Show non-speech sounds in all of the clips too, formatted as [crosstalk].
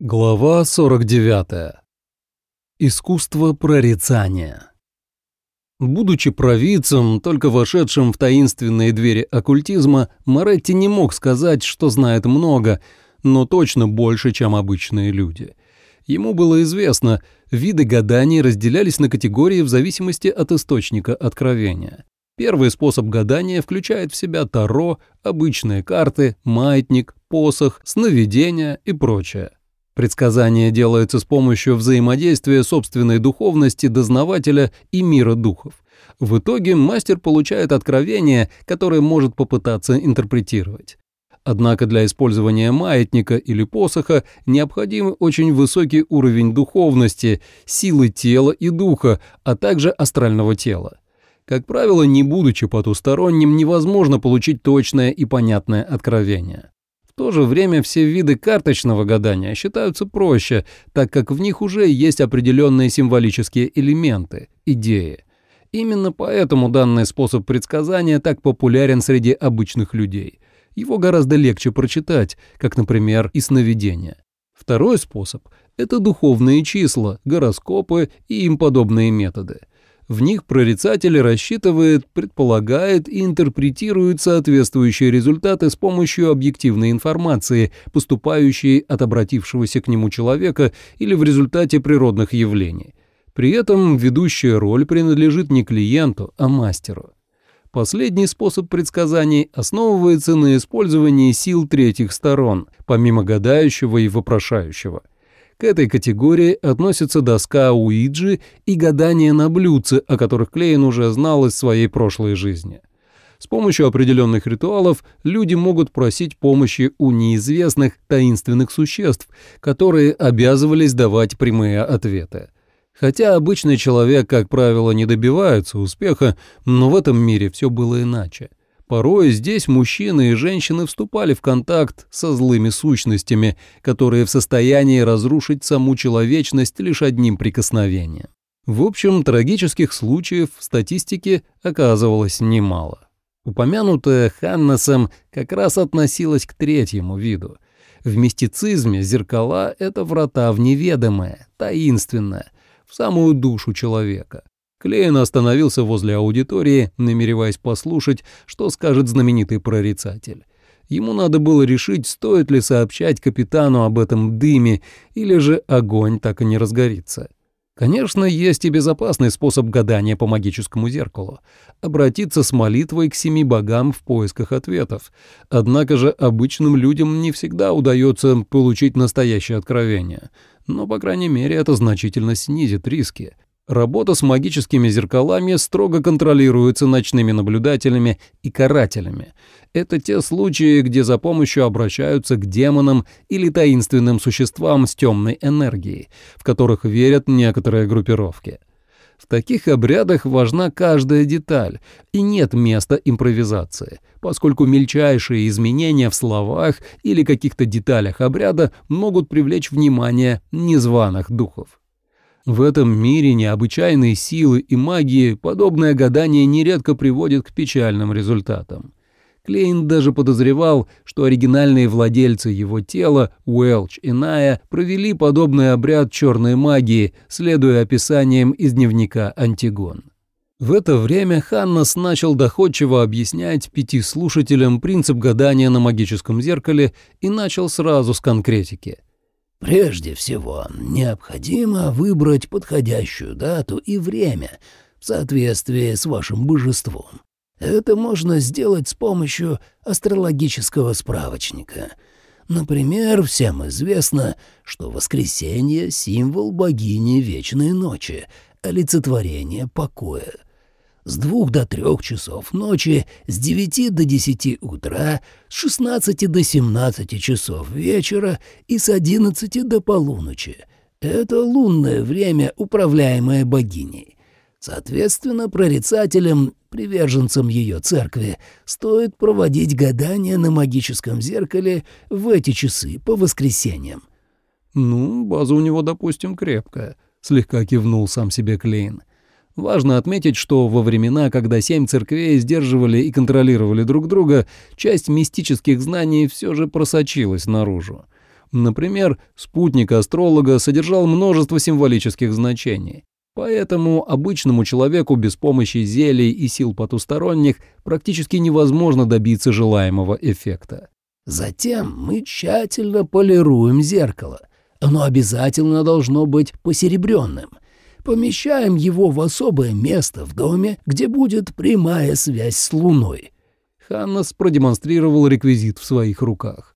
Глава 49. Искусство прорицания. Будучи провидцем, только вошедшим в таинственные двери оккультизма, Моретти не мог сказать, что знает много, но точно больше, чем обычные люди. Ему было известно, виды гаданий разделялись на категории в зависимости от источника откровения. Первый способ гадания включает в себя таро, обычные карты, маятник, посох, сновидения и прочее. Предсказание делается с помощью взаимодействия собственной духовности дознавателя и мира духов. В итоге мастер получает откровение, которое может попытаться интерпретировать. Однако для использования маятника или посоха необходим очень высокий уровень духовности, силы тела и духа, а также астрального тела. Как правило, не будучи потусторонним, невозможно получить точное и понятное откровение то же время все виды карточного гадания считаются проще, так как в них уже есть определенные символические элементы, идеи. Именно поэтому данный способ предсказания так популярен среди обычных людей. Его гораздо легче прочитать, как, например, и сновидения. Второй способ – это духовные числа, гороскопы и им подобные методы – в них прорицатель рассчитывает, предполагает и интерпретирует соответствующие результаты с помощью объективной информации, поступающей от обратившегося к нему человека или в результате природных явлений. При этом ведущая роль принадлежит не клиенту, а мастеру. Последний способ предсказаний основывается на использовании сил третьих сторон, помимо гадающего и вопрошающего – к этой категории относятся доска Уиджи и гадания на блюдце, о которых Клейн уже знал из своей прошлой жизни. С помощью определенных ритуалов люди могут просить помощи у неизвестных таинственных существ, которые обязывались давать прямые ответы. Хотя обычный человек, как правило, не добивается успеха, но в этом мире все было иначе. Порой здесь мужчины и женщины вступали в контакт со злыми сущностями, которые в состоянии разрушить саму человечность лишь одним прикосновением. В общем, трагических случаев в статистике оказывалось немало. Упомянутая Ханнесом как раз относилась к третьему виду. В мистицизме зеркала — это врата в неведомое, таинственное, в самую душу человека. Клейн остановился возле аудитории, намереваясь послушать, что скажет знаменитый прорицатель. Ему надо было решить, стоит ли сообщать капитану об этом дыме, или же огонь так и не разгорится. Конечно, есть и безопасный способ гадания по магическому зеркалу — обратиться с молитвой к семи богам в поисках ответов. Однако же обычным людям не всегда удается получить настоящее откровение. Но, по крайней мере, это значительно снизит риски. Работа с магическими зеркалами строго контролируется ночными наблюдателями и карателями. Это те случаи, где за помощью обращаются к демонам или таинственным существам с темной энергией, в которых верят некоторые группировки. В таких обрядах важна каждая деталь, и нет места импровизации, поскольку мельчайшие изменения в словах или каких-то деталях обряда могут привлечь внимание незваных духов. В этом мире необычайной силы и магии подобное гадание нередко приводит к печальным результатам. Клейн даже подозревал, что оригинальные владельцы его тела, Уэлч и Ная, провели подобный обряд черной магии, следуя описаниям из дневника «Антигон». В это время Ханнас начал доходчиво объяснять пяти слушателям принцип гадания на магическом зеркале и начал сразу с конкретики – Прежде всего, необходимо выбрать подходящую дату и время в соответствии с вашим божеством. Это можно сделать с помощью астрологического справочника. Например, всем известно, что воскресенье — символ богини вечной ночи, олицетворение покоя — с двух до трех часов ночи, с девяти до десяти утра, с шестнадцати до семнадцати часов вечера и с одиннадцати до полуночи. Это лунное время, управляемое богиней. Соответственно, прорицателям, приверженцам ее церкви, стоит проводить гадания на магическом зеркале в эти часы по воскресеньям. «Ну, база у него, допустим, крепкая», — слегка кивнул сам себе Клейн. Важно отметить, что во времена, когда семь церквей сдерживали и контролировали друг друга, часть мистических знаний все же просочилась наружу. Например, спутник астролога содержал множество символических значений. Поэтому обычному человеку без помощи зелий и сил потусторонних практически невозможно добиться желаемого эффекта. Затем мы тщательно полируем зеркало. Оно обязательно должно быть посеребренным. Помещаем его в особое место в доме, где будет прямая связь с Луной. Ханнес продемонстрировал реквизит в своих руках.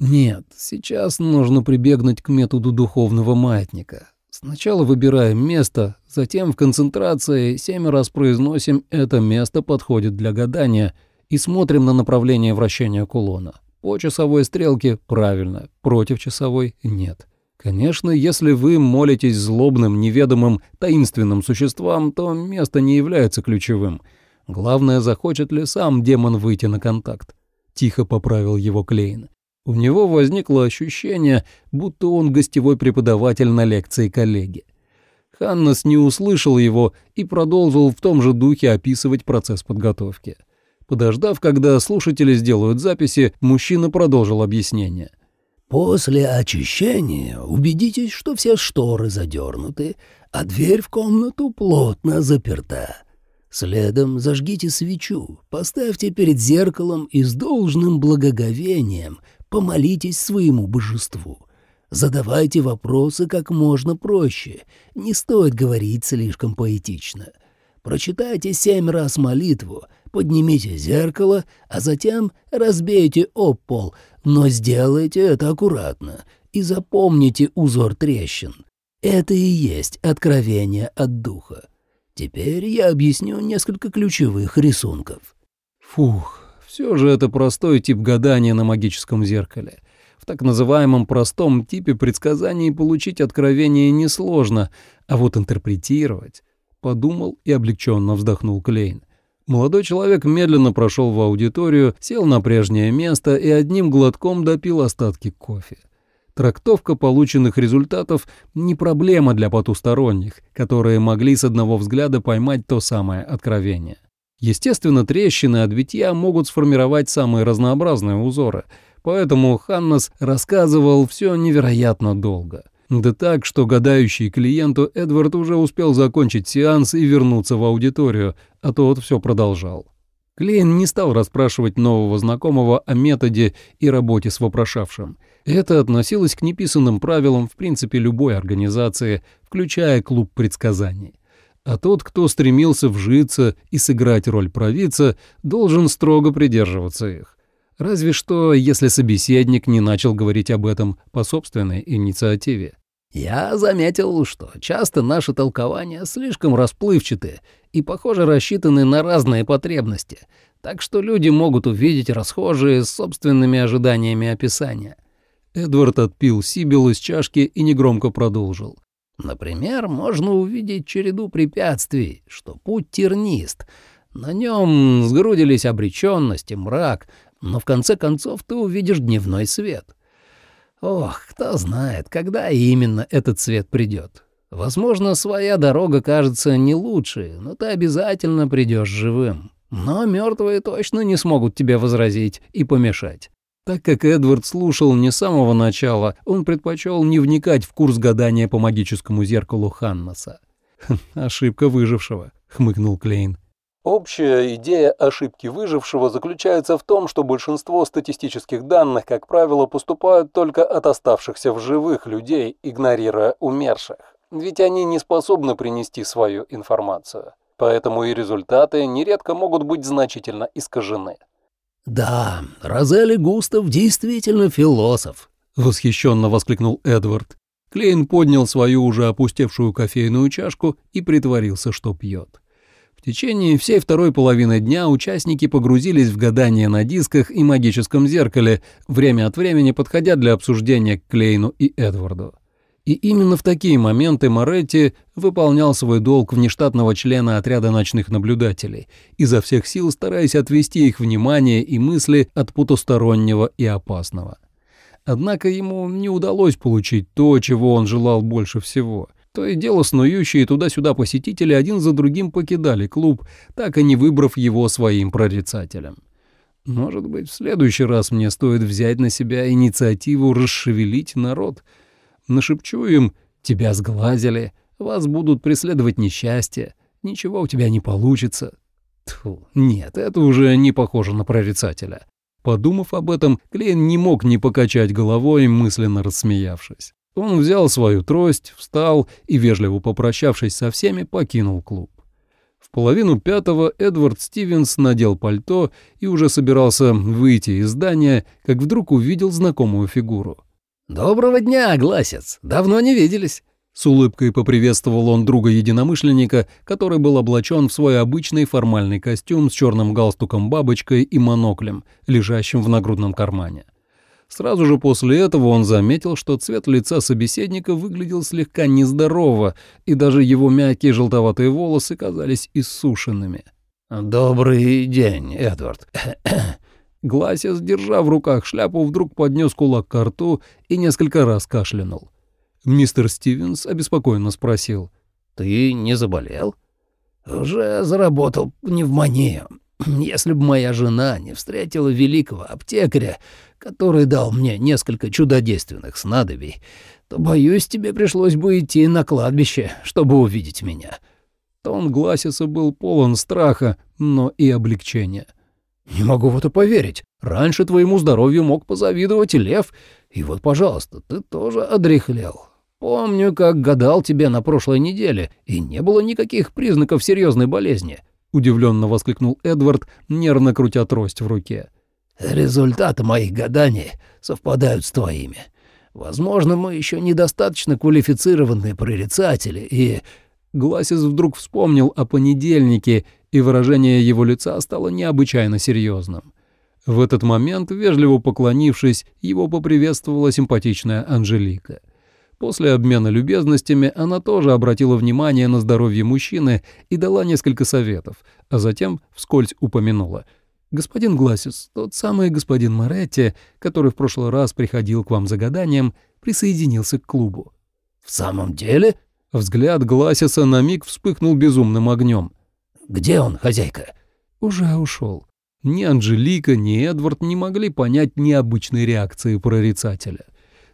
Нет, сейчас нужно прибегнуть к методу духовного маятника. Сначала выбираем место, затем в концентрации семь раз произносим «это место подходит для гадания» и смотрим на направление вращения кулона. По часовой стрелке – правильно, против часовой – нет. Конечно, если вы молитесь злобным, неведомым, таинственным существам, то место не является ключевым. Главное, захочет ли сам демон выйти на контакт. Тихо поправил его Клейн. У него возникло ощущение, будто он гостевой преподаватель на лекции коллеги. Ханнес не услышал его и продолжил в том же духе описывать процесс подготовки. Подождав, когда слушатели сделают записи, мужчина продолжил объяснение. «После очищения убедитесь, что все шторы задернуты, а дверь в комнату плотно заперта. Следом зажгите свечу, поставьте перед зеркалом и с должным благоговением Помолитесь своему божеству. Задавайте вопросы как можно проще. Не стоит говорить слишком поэтично. Прочитайте семь раз молитву, поднимите зеркало, а затем разбейте об пол, но сделайте это аккуратно и запомните узор трещин. Это и есть откровение от духа. Теперь я объясню несколько ключевых рисунков. Фух, все же это простой тип гадания на магическом зеркале. В так называемом простом типе предсказаний получить откровение несложно, а вот интерпретировать... Подумал и облегченно вздохнул Клейн. Молодой человек медленно прошел в аудиторию, сел на прежнее место и одним глотком допил остатки кофе. Трактовка полученных результатов не проблема для потусторонних, которые могли с одного взгляда поймать то самое откровение. Естественно, трещины от битья могут сформировать самые разнообразные узоры, поэтому Ханнес рассказывал все невероятно долго. Да так, что гадающий клиенту Эдвард уже успел закончить сеанс и вернуться в аудиторию, а тот все продолжал. Клейн не стал расспрашивать нового знакомого о методе и работе с вопрошавшим. Это относилось к неписанным правилам в принципе любой организации, включая клуб предсказаний а тот, кто стремился вжиться и сыграть роль провидца, должен строго придерживаться их. Разве что, если собеседник не начал говорить об этом по собственной инициативе. «Я заметил, что часто наши толкования слишком расплывчаты и, похоже, рассчитаны на разные потребности, так что люди могут увидеть расхожие с собственными ожиданиями описания». Эдвард отпил Сибил из чашки и негромко продолжил. Например, можно увидеть череду препятствий, что путь тернист. На нем сгрудились обреченность и мрак, но в конце концов ты увидишь дневной свет. Ох, кто знает, когда именно этот свет придет. Возможно, своя дорога кажется не лучшей, но ты обязательно придешь живым. Но мертвые точно не смогут тебе возразить и помешать. Так как Эдвард слушал не с самого начала, он предпочел не вникать в курс гадания по магическому зеркалу Ханнаса. «Хм, [laughs] «Ошибка выжившего», — хмыкнул Клейн. Общая идея ошибки выжившего заключается в том, что большинство статистических данных, как правило, поступают только от оставшихся в живых людей, игнорируя умерших. Ведь они не способны принести свою информацию. Поэтому и результаты нередко могут быть значительно искажены. «Да, Розели Густав действительно философ», — восхищенно воскликнул Эдвард. Клейн поднял свою уже опустевшую кофейную чашку и притворился, что пьет. В течение всей второй половины дня участники погрузились в гадание на дисках и магическом зеркале, время от времени подходя для обсуждения к Клейну и Эдварду. И именно в такие моменты Моретти выполнял свой долг внештатного члена отряда ночных наблюдателей, изо всех сил стараясь отвести их внимание и мысли от потустороннего и опасного. Однако ему не удалось получить то, чего он желал больше всего. То и дело снующие туда-сюда посетители один за другим покидали клуб, так и не выбрав его своим прорицателем. Может быть, в следующий раз мне стоит взять на себя инициативу расшевелить народ. Нашепчу им, тебя сглазили, вас будут преследовать несчастья, ничего у тебя не получится. Тьфу, нет, это уже не похоже на прорицателя. Подумав об этом, Клейн не мог не покачать головой, мысленно рассмеявшись. Он взял свою трость, встал и, вежливо попрощавшись со всеми, покинул клуб. В половину пятого Эдвард Стивенс надел пальто и уже собирался выйти из здания, как вдруг увидел знакомую фигуру. «Доброго дня, Гласец! Давно не виделись!» С улыбкой поприветствовал он друга-единомышленника, который был облачен в свой обычный формальный костюм с черным галстуком-бабочкой и моноклем, лежащим в нагрудном кармане. Сразу же после этого он заметил, что цвет лица собеседника выглядел слегка нездорово, и даже его мягкие желтоватые волосы казались иссушенными. «Добрый день, Эдвард». [coughs] Гласис, держа в руках шляпу, вдруг поднес кулак к рту и несколько раз кашлянул. Мистер Стивенс обеспокоенно спросил. «Ты не заболел?» «Уже заработал пневмонию. Если бы моя жена не встретила великого аптекаря, который дал мне несколько чудодейственных снадобий, то, боюсь, тебе пришлось бы идти на кладбище, чтобы увидеть меня». Тон Гласиса был полон страха, но и облегчения. «Не могу в это поверить. Раньше твоему здоровью мог позавидовать лев, и вот, пожалуйста, ты тоже одряхлел. Помню, как гадал тебе на прошлой неделе, и не было никаких признаков серьезной болезни», — удивленно воскликнул Эдвард, нервно крутя трость в руке. «Результаты моих гаданий совпадают с твоими. Возможно, мы еще недостаточно квалифицированные прорицатели, и...» Гласис вдруг вспомнил о понедельнике, и выражение его лица стало необычайно серьезным. В этот момент, вежливо поклонившись, его поприветствовала симпатичная Анжелика — После обмена любезностями она тоже обратила внимание на здоровье мужчины и дала несколько советов, а затем вскользь упомянула. «Господин Гласис, тот самый господин Моретти, который в прошлый раз приходил к вам за гаданием, присоединился к клубу». «В самом деле?» Взгляд Гласиса на миг вспыхнул безумным огнем. «Где он, хозяйка?» «Уже ушел. Ни Анжелика, ни Эдвард не могли понять необычной реакции прорицателя.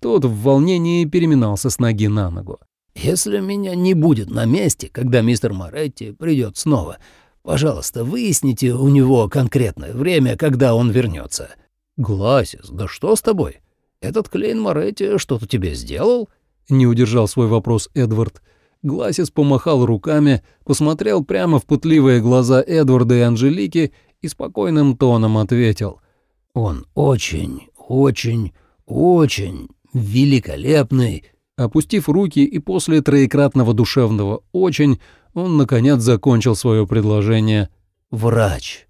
Тот в волнении переминался с ноги на ногу. «Если меня не будет на месте, когда мистер Моретти придет снова, пожалуйста, выясните у него конкретное время, когда он вернется. «Гласис, да что с тобой? Этот Клейн Моретти что-то тебе сделал?» Не удержал свой вопрос Эдвард. Гласис помахал руками, посмотрел прямо в пытливые глаза Эдварда и Анжелики и спокойным тоном ответил. «Он очень, очень, очень великолепный». Опустив руки и после троекратного душевного «очень», он, наконец, закончил свое предложение. «Врач».